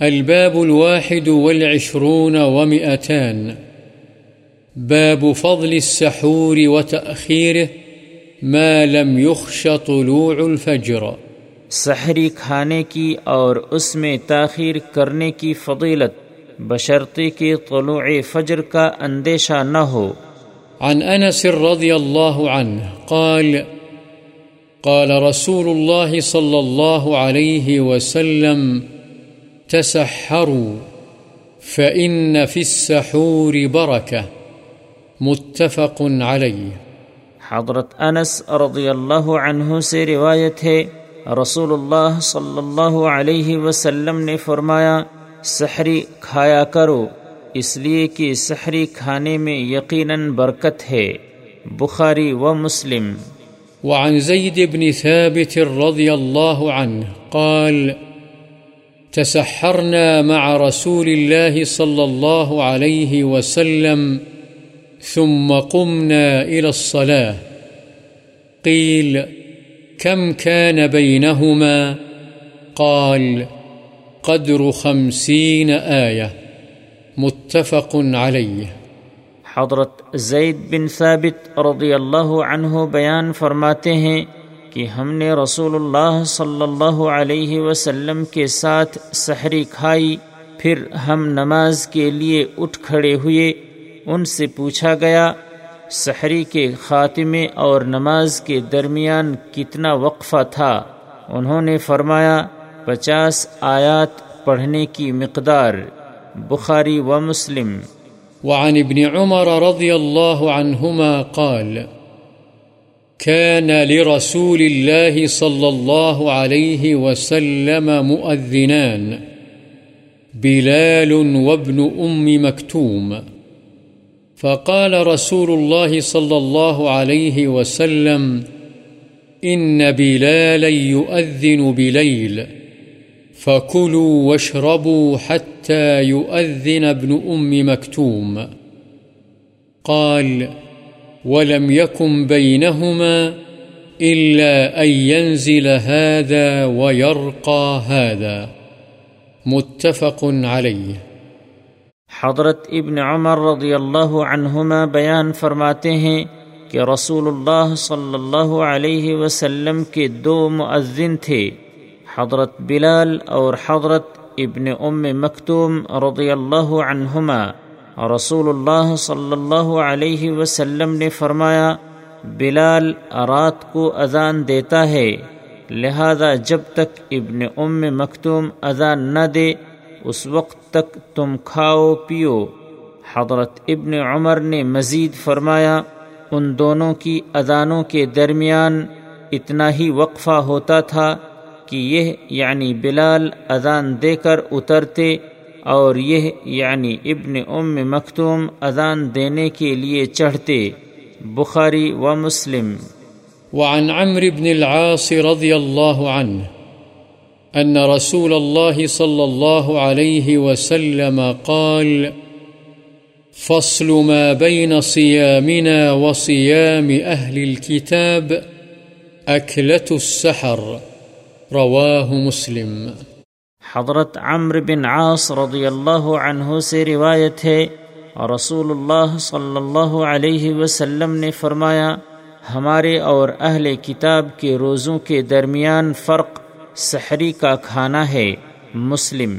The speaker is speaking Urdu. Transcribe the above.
الباب الواحد والعشرون ومئتان. باب فضل السحور وتأخيره ما لم يخش طلوع الفجر. سحری کھانے کی اور اس میں تاخیر کرنے کی فضیلت بشرطی کی طلوع فجر کا اندیشہ نہ ہو۔ عن أنس رضي الله عنه قال قال رسول الله صلى الله عليه وسلم تسحروا فإن في السحور بركة. متفق عليه. حضرت انس رضی اللہ عنہ سے روایت ہے رسول اللہ صلی اللہ علیہ وسلم نے فرمایا سحری کھایا کرو اس لیے کہ سحری کھانے میں یقیناً برکت ہے۔ بخاری و مسلم۔ وعن زيد بن ثابت رضي الله عنه قال تسحرنا مع رسول الله صلى الله عليه وسلم ثم قمنا إلى الصلاة. قيل، كم كان بينهما؟ قال، قدر خمسين آية. متفق عليه. حضرت زید بن ثابت رضی اللہ عنہ بیان فرماتے ہیں کہ ہم نے رسول اللہ صلی اللہ علیہ وسلم کے ساتھ سحری کھائی، پھر ہم نماز کے لیے اٹھ کھڑے ہوئے، ان سے پوچھا گیا، سحری کے خاتمے اور نماز کے درمیان کتنا وقفہ تھا؟ انہوں نے فرمایا، پچاس آیات پڑھنے کی مقدار، بخاری و مسلم۔ وعن ابن عمر رضي الله عنهما قال كان لرسول الله صلى الله عليه وسلم مؤذنان. بلال وابن أم مكتوم. فقال رسول الله صلى الله عليه وسلم، إن بلالا يؤذن بليل. فكلوا واشربوا حتى يؤذن ابن أم مكتوم. قال ولم يكن بينهما إلا أن ينزل هذا ويرقى هذا. متفق عليه. حضرت ابن عمر رضی اللہ عنہما بیان فرماتے ہیں کہ رسول اللہ صلی اللہ علیہ وسلم کے دو مؤذن تھے، حضرت بلال اور حضرت ابن ام مکتوم رضی اللہ عنہما۔ رسول اللہ صلی اللہ علیہ وسلم نے فرمایا، بلال رات کو اذان دیتا ہے، لہذا جب تک ابن ام مکتوم اذان نہ دے، اس وقت تک تم کھاؤ پیو۔ حضرت ابن عمر نے مزید فرمایا، ان دونوں کی اذانوں کے درمیان اتنا ہی وقفہ ہوتا تھا کہ یہ یعنی بلال اذان دے کر اترتے اور یہ یعنی ابن ام مختوم اذان دینے کے لیے چڑھتے۔ بخاری و مسلم۔ وعن عمرو بن العاص رضي الله عنه أن رسول الله صلى الله عليه وسلم قال، فصل ما بين صيامنا وصيام أهل الكتاب أكلة السحر رواه مسلم۔ حضرت عمر بن عاص رضی اللہ عنہ سے روایت ہے رسول اللہ صلی اللہ علیہ وسلم نے فرمایا، ہمارے اور اہل کتاب کے روزوں کے درمیان فرق سحری کا کھانا ہے، مسلم۔